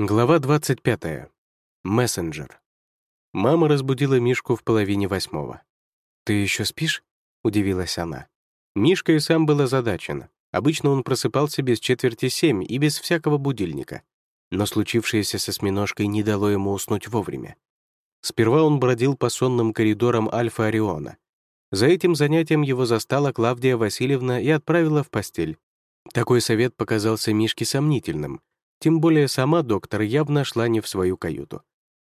Глава 25. Мессенджер. Мама разбудила Мишку в половине восьмого. «Ты еще спишь?» — удивилась она. Мишка и сам был озадачен. Обычно он просыпался без четверти семь и без всякого будильника. Но случившееся со осьминожкой не дало ему уснуть вовремя. Сперва он бродил по сонным коридорам Альфа Ориона. За этим занятием его застала Клавдия Васильевна и отправила в постель. Такой совет показался Мишке сомнительным, тем более сама доктор явно шла не в свою каюту.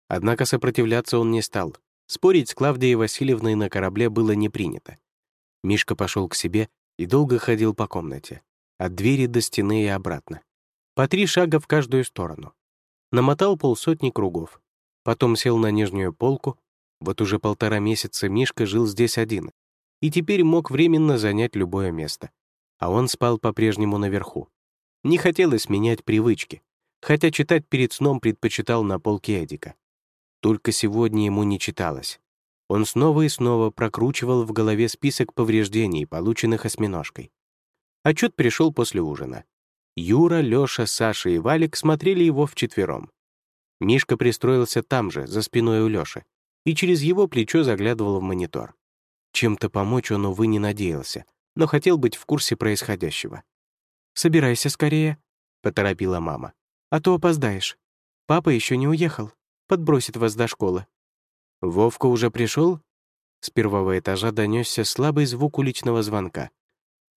Однако сопротивляться он не стал. Спорить с Клавдией Васильевной на корабле было не принято. Мишка пошел к себе и долго ходил по комнате. От двери до стены и обратно. По три шага в каждую сторону. Намотал полсотни кругов. Потом сел на нижнюю полку. Вот уже полтора месяца Мишка жил здесь один. И теперь мог временно занять любое место. А он спал по-прежнему наверху. Не хотелось менять привычки, хотя читать перед сном предпочитал на полке Эдика. Только сегодня ему не читалось. Он снова и снова прокручивал в голове список повреждений, полученных осьминожкой. Отчет пришел после ужина. Юра, Лёша, Саша и Валик смотрели его вчетвером. Мишка пристроился там же, за спиной у Лёши, и через его плечо заглядывал в монитор. Чем-то помочь он, увы, не надеялся, но хотел быть в курсе происходящего. «Собирайся скорее», — поторопила мама. «А то опоздаешь. Папа еще не уехал. Подбросит вас до школы». «Вовка уже пришел? С первого этажа донесся слабый звук уличного звонка.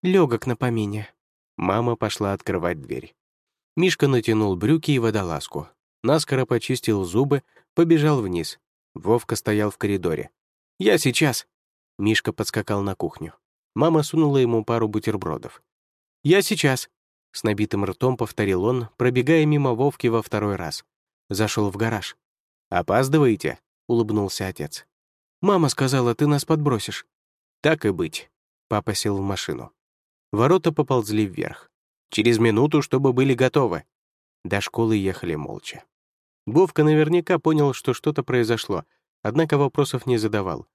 Легок на помине. Мама пошла открывать дверь. Мишка натянул брюки и водолазку. Наскоро почистил зубы, побежал вниз. Вовка стоял в коридоре. «Я сейчас!» Мишка подскакал на кухню. Мама сунула ему пару бутербродов. «Я сейчас», — с набитым ртом повторил он, пробегая мимо Вовки во второй раз. Зашел в гараж. «Опаздываете?» — улыбнулся отец. «Мама сказала, ты нас подбросишь». «Так и быть». Папа сел в машину. Ворота поползли вверх. Через минуту, чтобы были готовы. До школы ехали молча. Вовка наверняка понял, что что-то произошло, однако вопросов не задавал.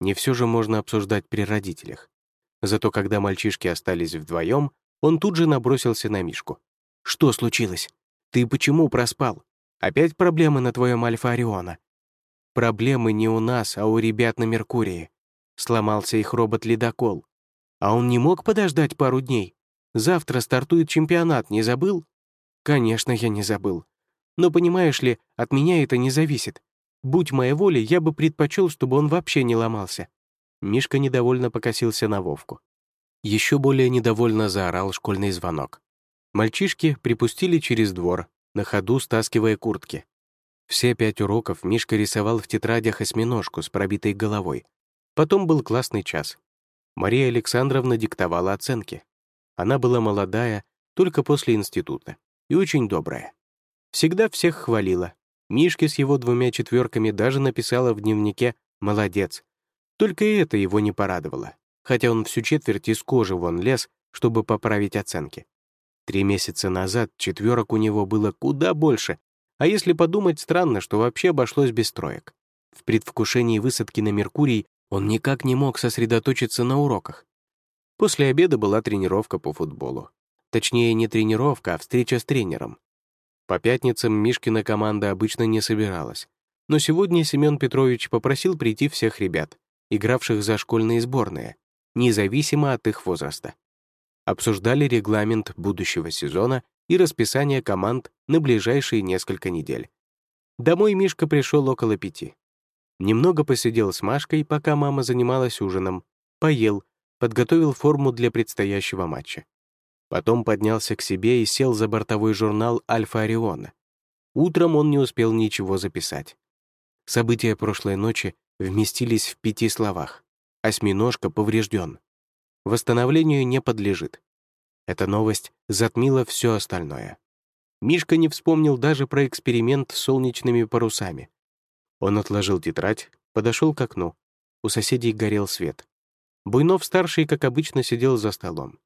Не все же можно обсуждать при родителях. Зато когда мальчишки остались вдвоем, он тут же набросился на Мишку. «Что случилось? Ты почему проспал? Опять проблемы на твоем Альфа Ориона?» «Проблемы не у нас, а у ребят на Меркурии. Сломался их робот-ледокол. А он не мог подождать пару дней? Завтра стартует чемпионат, не забыл?» «Конечно, я не забыл. Но понимаешь ли, от меня это не зависит. Будь моя воля, я бы предпочел, чтобы он вообще не ломался». Мишка недовольно покосился на Вовку. Еще более недовольно заорал школьный звонок. Мальчишки припустили через двор, на ходу стаскивая куртки. Все пять уроков Мишка рисовал в тетрадях осьминожку с пробитой головой. Потом был классный час. Мария Александровна диктовала оценки. Она была молодая, только после института, и очень добрая. Всегда всех хвалила. Мишке с его двумя четверками даже написала в дневнике «молодец». Только и это его не порадовало хотя он всю четверть из кожи вон лез, чтобы поправить оценки. Три месяца назад четверок у него было куда больше, а если подумать, странно, что вообще обошлось без троек. В предвкушении высадки на Меркурий он никак не мог сосредоточиться на уроках. После обеда была тренировка по футболу. Точнее, не тренировка, а встреча с тренером. По пятницам Мишкина команда обычно не собиралась. Но сегодня Семен Петрович попросил прийти всех ребят, игравших за школьные сборные, независимо от их возраста. Обсуждали регламент будущего сезона и расписание команд на ближайшие несколько недель. Домой Мишка пришел около пяти. Немного посидел с Машкой, пока мама занималась ужином, поел, подготовил форму для предстоящего матча. Потом поднялся к себе и сел за бортовой журнал «Альфа Ориона». Утром он не успел ничего записать. События прошлой ночи вместились в пяти словах. Осьминожка поврежден. Восстановлению не подлежит. Эта новость затмила все остальное. Мишка не вспомнил даже про эксперимент с солнечными парусами. Он отложил тетрадь, подошел к окну. У соседей горел свет. Буйнов-старший, как обычно, сидел за столом.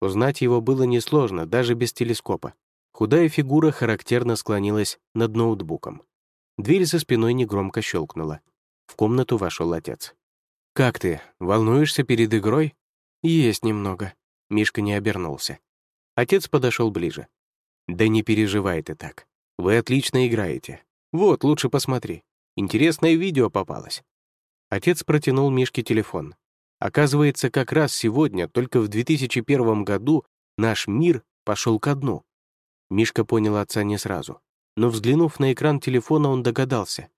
Узнать его было несложно, даже без телескопа. Худая фигура характерно склонилась над ноутбуком. Дверь за спиной негромко щелкнула. В комнату вошел отец. «Как ты? Волнуешься перед игрой?» «Есть немного». Мишка не обернулся. Отец подошел ближе. «Да не переживай ты так. Вы отлично играете. Вот, лучше посмотри. Интересное видео попалось». Отец протянул Мишке телефон. Оказывается, как раз сегодня, только в 2001 году, наш мир пошел ко дну. Мишка понял отца не сразу. Но взглянув на экран телефона, он догадался.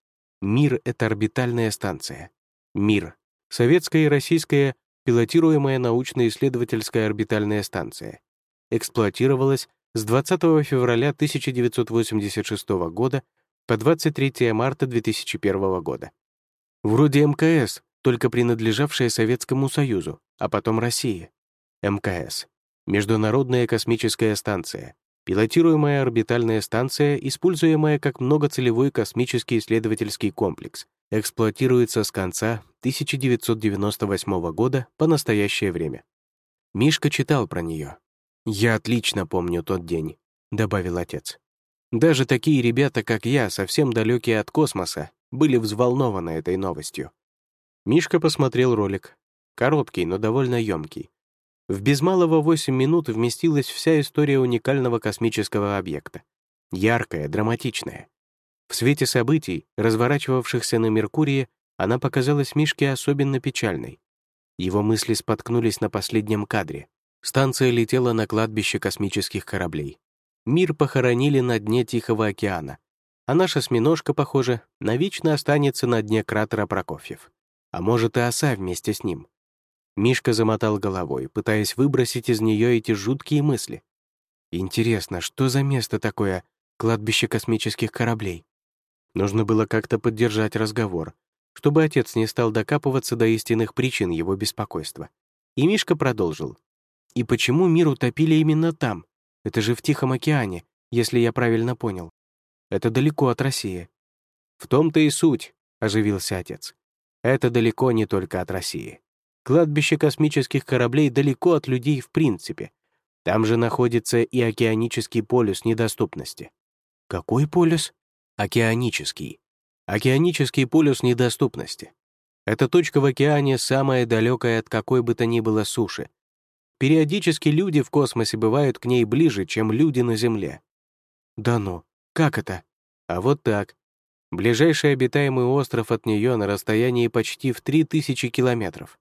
Мир — это орбитальная станция. Мир — советская и российская пилотируемая научно-исследовательская орбитальная станция. Эксплуатировалась с 20 февраля 1986 года по 23 марта 2001 года. Вроде МКС, только принадлежавшая Советскому Союзу, а потом России. МКС — Международная космическая станция, пилотируемая орбитальная станция, используемая как многоцелевой космический исследовательский комплекс, эксплуатируется с конца 1998 года по настоящее время. Мишка читал про нее. «Я отлично помню тот день», — добавил отец. «Даже такие ребята, как я, совсем далекие от космоса, были взволнованы этой новостью». Мишка посмотрел ролик. Короткий, но довольно емкий. В без малого 8 минут вместилась вся история уникального космического объекта. Яркая, драматичная. В свете событий, разворачивавшихся на Меркурии, она показалась Мишке особенно печальной. Его мысли споткнулись на последнем кадре. Станция летела на кладбище космических кораблей. Мир похоронили на дне Тихого океана, а наша осьминожка, похоже, навечно останется на дне кратера Прокофьев. А может, и оса вместе с ним. Мишка замотал головой, пытаясь выбросить из нее эти жуткие мысли. Интересно, что за место такое кладбище космических кораблей? Нужно было как-то поддержать разговор, чтобы отец не стал докапываться до истинных причин его беспокойства. И Мишка продолжил. «И почему мир утопили именно там? Это же в Тихом океане, если я правильно понял. Это далеко от России». «В том-то и суть», — оживился отец. «Это далеко не только от России. Кладбище космических кораблей далеко от людей в принципе. Там же находится и океанический полюс недоступности. Какой полюс? Океанический. Океанический полюс недоступности. Эта точка в океане самая далекая от какой бы то ни было суши. Периодически люди в космосе бывают к ней ближе, чем люди на Земле. Да ну, как это? А вот так. Ближайший обитаемый остров от нее на расстоянии почти в 3000 километров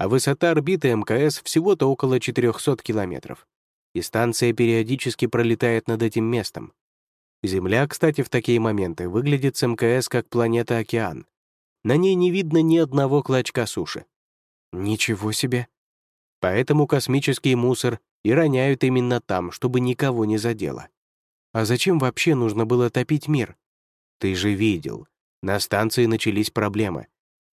а высота орбиты МКС всего-то около 400 километров. И станция периодически пролетает над этим местом. Земля, кстати, в такие моменты выглядит с МКС как планета-океан. На ней не видно ни одного клочка суши. Ничего себе. Поэтому космический мусор и роняют именно там, чтобы никого не задело. А зачем вообще нужно было топить мир? Ты же видел. На станции начались проблемы.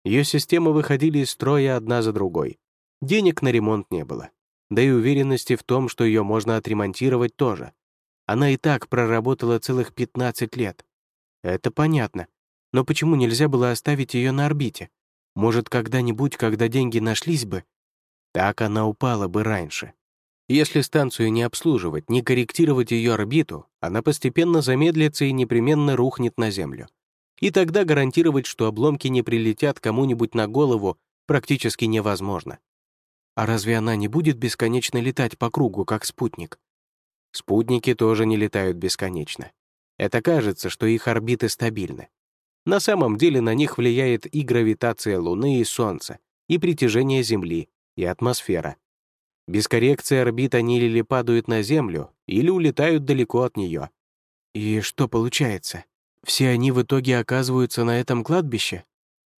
Ее системы выходили из строя одна за другой. Денег на ремонт не было. Да и уверенности в том, что ее можно отремонтировать тоже. Она и так проработала целых 15 лет. Это понятно. Но почему нельзя было оставить ее на орбите? Может, когда-нибудь, когда деньги нашлись бы? Так она упала бы раньше. Если станцию не обслуживать, не корректировать ее орбиту, она постепенно замедлится и непременно рухнет на Землю. И тогда гарантировать, что обломки не прилетят кому-нибудь на голову, практически невозможно. А разве она не будет бесконечно летать по кругу, как спутник? Спутники тоже не летают бесконечно. Это кажется, что их орбиты стабильны. На самом деле на них влияет и гравитация Луны и Солнца, и притяжение Земли, и атмосфера. Без коррекции орбит они или падают на Землю, или улетают далеко от нее. И что получается? Все они в итоге оказываются на этом кладбище?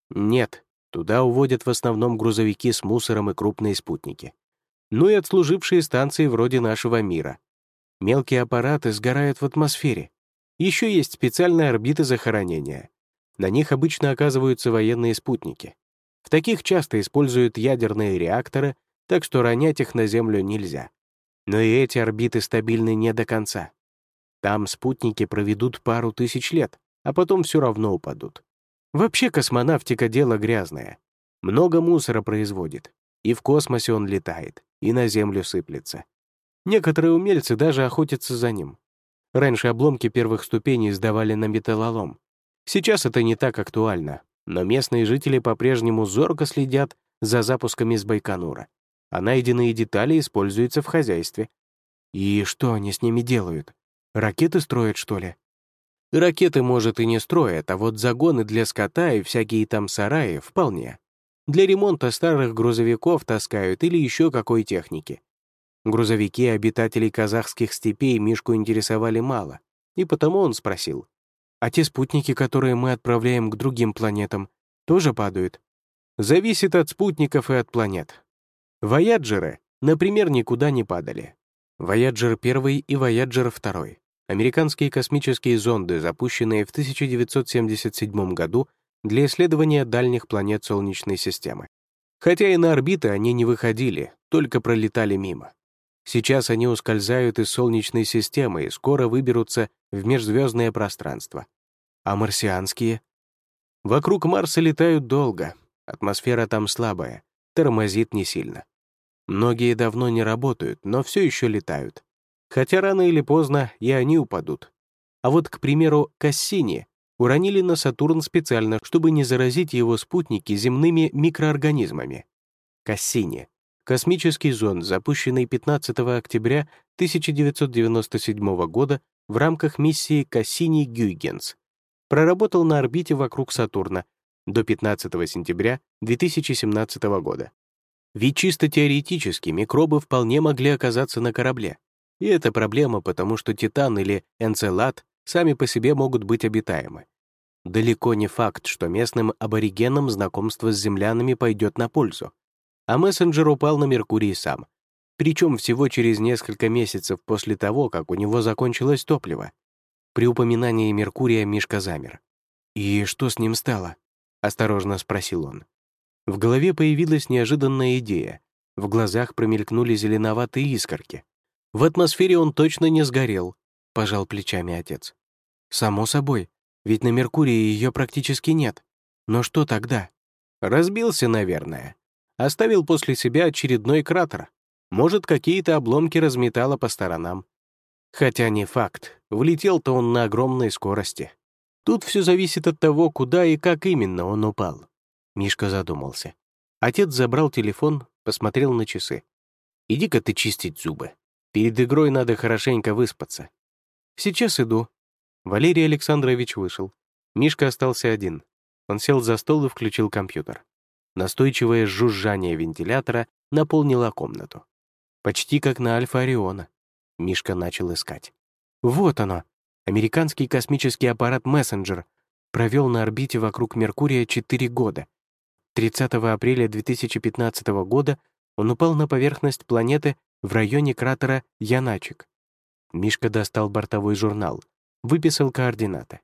Нет, туда уводят в основном грузовики с мусором и крупные спутники. Ну и отслужившие станции вроде нашего мира. Мелкие аппараты сгорают в атмосфере. Еще есть специальные орбиты захоронения. На них обычно оказываются военные спутники. В таких часто используют ядерные реакторы, так что ронять их на Землю нельзя. Но и эти орбиты стабильны не до конца. Там спутники проведут пару тысяч лет, а потом все равно упадут. Вообще космонавтика — дело грязное. Много мусора производит. И в космосе он летает, и на Землю сыплется. Некоторые умельцы даже охотятся за ним. Раньше обломки первых ступеней сдавали на металлолом. Сейчас это не так актуально, но местные жители по-прежнему зорко следят за запусками с Байконура, а найденные детали используются в хозяйстве. И что они с ними делают? Ракеты строят, что ли? Ракеты, может, и не строят, а вот загоны для скота и всякие там сараи вполне. Для ремонта старых грузовиков таскают или еще какой техники. Грузовики обитателей казахских степей Мишку интересовали мало, и потому он спросил. «А те спутники, которые мы отправляем к другим планетам, тоже падают?» «Зависит от спутников и от планет. Вояджеры, например, никуда не падали. Вояджер 1 и Вояджер 2 — американские космические зонды, запущенные в 1977 году для исследования дальних планет Солнечной системы. Хотя и на орбиты они не выходили, только пролетали мимо. Сейчас они ускользают из Солнечной системы и скоро выберутся в межзвездное пространство. А марсианские? Вокруг Марса летают долго, атмосфера там слабая, тормозит не сильно. Многие давно не работают, но все еще летают. Хотя рано или поздно и они упадут. А вот, к примеру, Кассини уронили на Сатурн специально, чтобы не заразить его спутники земными микроорганизмами. Кассини Космический зонд, запущенный 15 октября 1997 года в рамках миссии Кассини-Гюйгенс, проработал на орбите вокруг Сатурна до 15 сентября 2017 года. Ведь чисто теоретически микробы вполне могли оказаться на корабле. И это проблема, потому что Титан или Энцелад сами по себе могут быть обитаемы. Далеко не факт, что местным аборигенам знакомство с землянами пойдет на пользу а мессенджер упал на Меркурий сам. Причем всего через несколько месяцев после того, как у него закончилось топливо. При упоминании Меркурия Мишка замер. «И что с ним стало?» — осторожно спросил он. В голове появилась неожиданная идея. В глазах промелькнули зеленоватые искорки. В атмосфере он точно не сгорел, — пожал плечами отец. «Само собой, ведь на Меркурии ее практически нет. Но что тогда?» «Разбился, наверное», Оставил после себя очередной кратер. Может, какие-то обломки разметало по сторонам. Хотя не факт, влетел-то он на огромной скорости. Тут все зависит от того, куда и как именно он упал. Мишка задумался. Отец забрал телефон, посмотрел на часы. «Иди-ка ты чистить зубы. Перед игрой надо хорошенько выспаться». «Сейчас иду». Валерий Александрович вышел. Мишка остался один. Он сел за стол и включил компьютер. Настойчивое жужжание вентилятора наполнило комнату. Почти как на Альфа Ориона. Мишка начал искать. Вот оно. Американский космический аппарат «Мессенджер» провел на орбите вокруг Меркурия 4 года. 30 апреля 2015 года он упал на поверхность планеты в районе кратера Яначек. Мишка достал бортовой журнал, выписал координаты.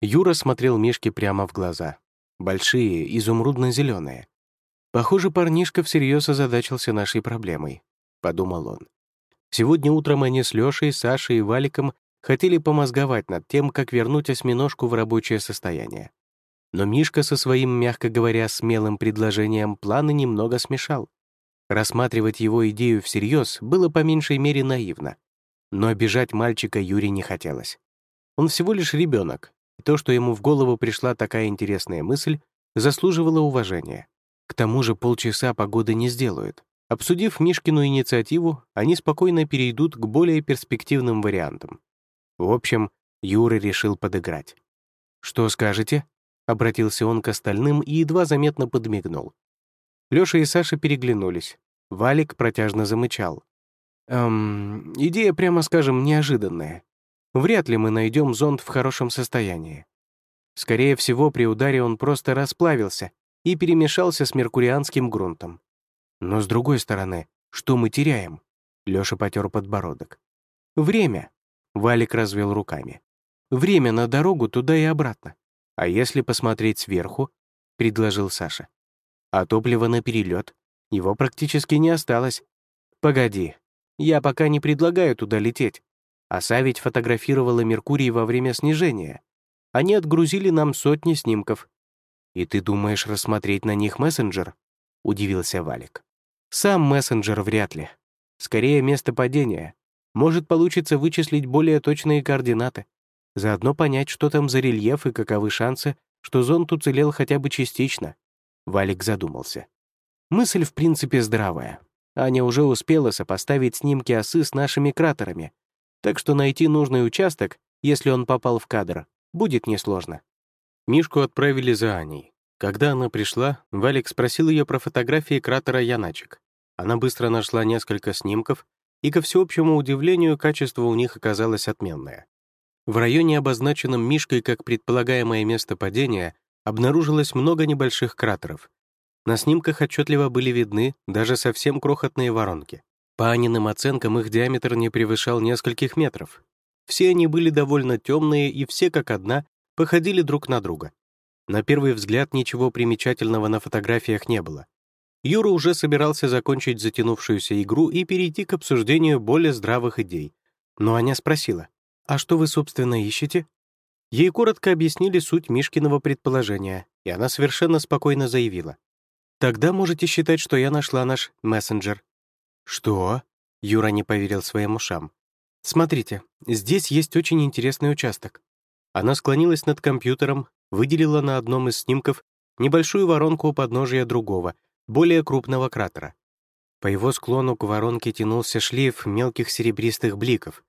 Юра смотрел Мишке прямо в глаза большие, изумрудно-зеленые. Похоже, парнишка всерьез озадачился нашей проблемой, подумал он. Сегодня утром они с Лешей, Сашей и Валиком хотели помозговать над тем, как вернуть осьминожку в рабочее состояние. Но Мишка со своим, мягко говоря, смелым предложением планы немного смешал. Рассматривать его идею всерьез было по меньшей мере наивно. Но обижать мальчика Юре не хотелось. Он всего лишь ребенок, то, что ему в голову пришла такая интересная мысль, заслуживало уважения. К тому же полчаса погоды не сделают. Обсудив Мишкину инициативу, они спокойно перейдут к более перспективным вариантам. В общем, Юра решил подыграть. «Что скажете?» — обратился он к остальным и едва заметно подмигнул. Лёша и Саша переглянулись. Валик протяжно замычал. «Эм, идея, прямо скажем, неожиданная вряд ли мы найдем зонд в хорошем состоянии. Скорее всего, при ударе он просто расплавился и перемешался с меркурианским грунтом. Но с другой стороны, что мы теряем? Лёша потер подбородок. Время. Валик развел руками. Время на дорогу туда и обратно. А если посмотреть сверху, предложил Саша. А топливо на перелет. Его практически не осталось. Погоди, я пока не предлагаю туда лететь. Оса ведь фотографировала Меркурий во время снижения. Они отгрузили нам сотни снимков. «И ты думаешь рассмотреть на них мессенджер?» — удивился Валик. «Сам мессенджер вряд ли. Скорее, место падения. Может, получится вычислить более точные координаты. Заодно понять, что там за рельеф и каковы шансы, что зонд уцелел хотя бы частично». Валик задумался. Мысль, в принципе, здравая. Аня уже успела сопоставить снимки осы с нашими кратерами, так что найти нужный участок, если он попал в кадр, Будет несложно». Мишку отправили за Аней. Когда она пришла, Валик спросил ее про фотографии кратера Яначек. Она быстро нашла несколько снимков, и, ко всеобщему удивлению, качество у них оказалось отменное. В районе, обозначенном Мишкой как предполагаемое место падения, обнаружилось много небольших кратеров. На снимках отчетливо были видны даже совсем крохотные воронки. По Аниным оценкам их диаметр не превышал нескольких метров. Все они были довольно темные, и все как одна походили друг на друга. На первый взгляд ничего примечательного на фотографиях не было. Юра уже собирался закончить затянувшуюся игру и перейти к обсуждению более здравых идей. Но Аня спросила, «А что вы, собственно, ищете?» Ей коротко объяснили суть Мишкиного предположения, и она совершенно спокойно заявила. «Тогда можете считать, что я нашла наш мессенджер». «Что?» — Юра не поверил своим ушам. «Смотрите, здесь есть очень интересный участок». Она склонилась над компьютером, выделила на одном из снимков небольшую воронку у подножия другого, более крупного кратера. По его склону к воронке тянулся шлейф мелких серебристых бликов,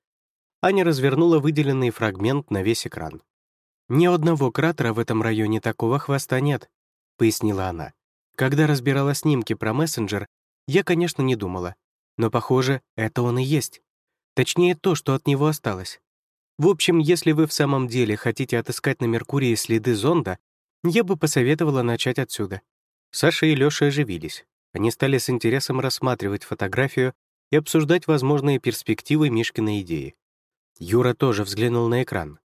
Аня развернула выделенный фрагмент на весь экран. «Ни одного кратера в этом районе такого хвоста нет», — пояснила она. «Когда разбирала снимки про мессенджер, я, конечно, не думала. Но, похоже, это он и есть. Точнее, то, что от него осталось. В общем, если вы в самом деле хотите отыскать на Меркурии следы зонда, я бы посоветовала начать отсюда». Саша и Лёша оживились. Они стали с интересом рассматривать фотографию и обсуждать возможные перспективы Мишкиной идеи. Юра тоже взглянул на экран.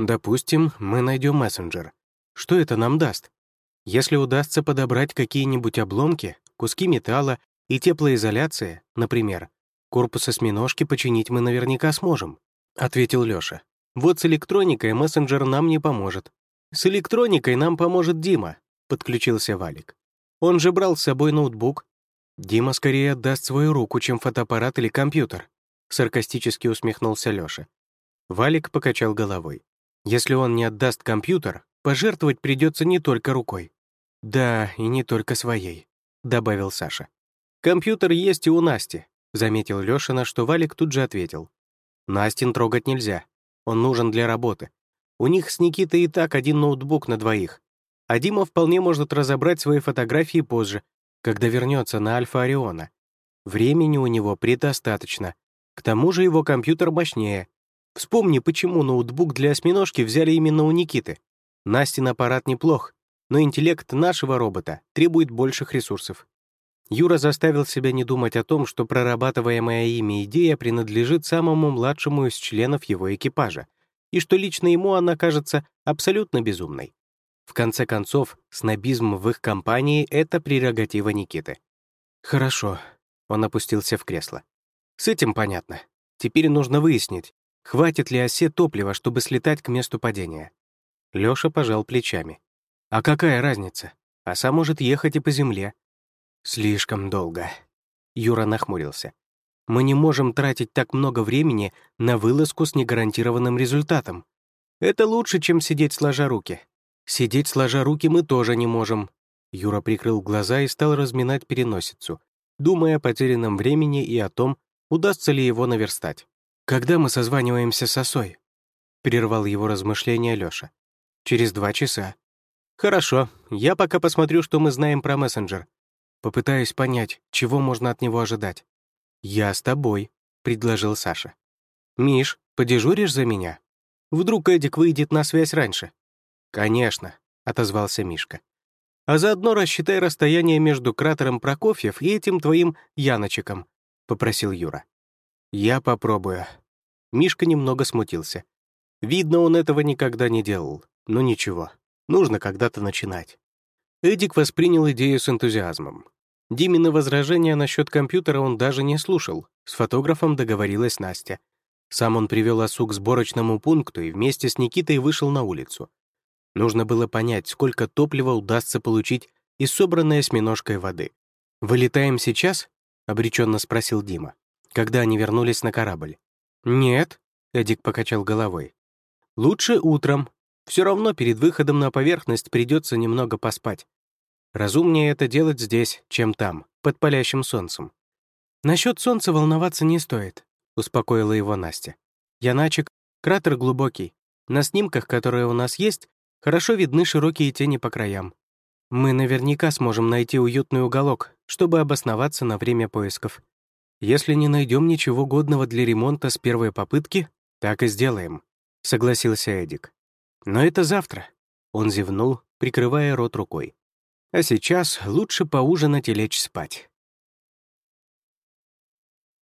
«Допустим, мы найдем мессенджер. Что это нам даст? Если удастся подобрать какие-нибудь обломки, куски металла и теплоизоляция, например, корпус осьминожки починить мы наверняка сможем», — ответил Лёша. «Вот с электроникой мессенджер нам не поможет. С электроникой нам поможет Дима», — подключился Валик. «Он же брал с собой ноутбук. Дима скорее отдаст свою руку, чем фотоаппарат или компьютер», — саркастически усмехнулся Лёша. Валик покачал головой. Если он не отдаст компьютер, пожертвовать придется не только рукой. Да, и не только своей, добавил Саша. Компьютер есть и у Насти, заметил Лёша, на что Валик тут же ответил. Настин трогать нельзя. Он нужен для работы. У них с Никитой и так один ноутбук на двоих. А Дима вполне может разобрать свои фотографии позже, когда вернется на Альфа Ориона. Времени у него предостаточно. К тому же его компьютер мощнее, Вспомни, почему ноутбук для осьминожки взяли именно у Никиты. Настин аппарат неплох, но интеллект нашего робота требует больших ресурсов. Юра заставил себя не думать о том, что прорабатываемая ими идея принадлежит самому младшему из членов его экипажа, и что лично ему она кажется абсолютно безумной. В конце концов, снобизм в их компании — это прерогатива Никиты. «Хорошо», — он опустился в кресло. «С этим понятно. Теперь нужно выяснить, Хватит ли осе топлива, чтобы слетать к месту падения? Лёша пожал плечами. А какая разница? Оса может ехать и по земле. Слишком долго. Юра нахмурился. Мы не можем тратить так много времени на вылазку с негарантированным результатом. Это лучше, чем сидеть сложа руки. Сидеть сложа руки мы тоже не можем. Юра прикрыл глаза и стал разминать переносицу, думая о потерянном времени и о том, удастся ли его наверстать. «Когда мы созваниваемся с осой?» — прервал его размышления Лёша. «Через два часа». «Хорошо, я пока посмотрю, что мы знаем про мессенджер. Попытаюсь понять, чего можно от него ожидать». «Я с тобой», — предложил Саша. «Миш, подежуришь за меня? Вдруг Эдик выйдет на связь раньше?» «Конечно», — отозвался Мишка. «А заодно рассчитай расстояние между кратером Прокофьев и этим твоим Яночеком», — попросил Юра. «Я попробую». Мишка немного смутился. Видно, он этого никогда не делал. Но ничего, нужно когда-то начинать. Эдик воспринял идею с энтузиазмом. Димины возражения насчет компьютера он даже не слушал. С фотографом договорилась Настя. Сам он привел осу к сборочному пункту и вместе с Никитой вышел на улицу. Нужно было понять, сколько топлива удастся получить из собранной осьминожкой воды. «Вылетаем сейчас?» — обреченно спросил Дима когда они вернулись на корабль. «Нет», — Эдик покачал головой. «Лучше утром. Все равно перед выходом на поверхность придется немного поспать. Разумнее это делать здесь, чем там, под палящим солнцем». «Насчет солнца волноваться не стоит», — успокоила его Настя. «Яначек, кратер глубокий. На снимках, которые у нас есть, хорошо видны широкие тени по краям. Мы наверняка сможем найти уютный уголок, чтобы обосноваться на время поисков. Если не найдем ничего годного для ремонта с первой попытки, так и сделаем», — согласился Эдик. «Но это завтра», — он зевнул, прикрывая рот рукой. «А сейчас лучше поужинать и лечь спать».